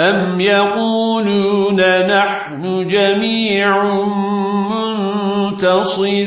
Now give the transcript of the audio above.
أم يقولون نحن جميع منتصر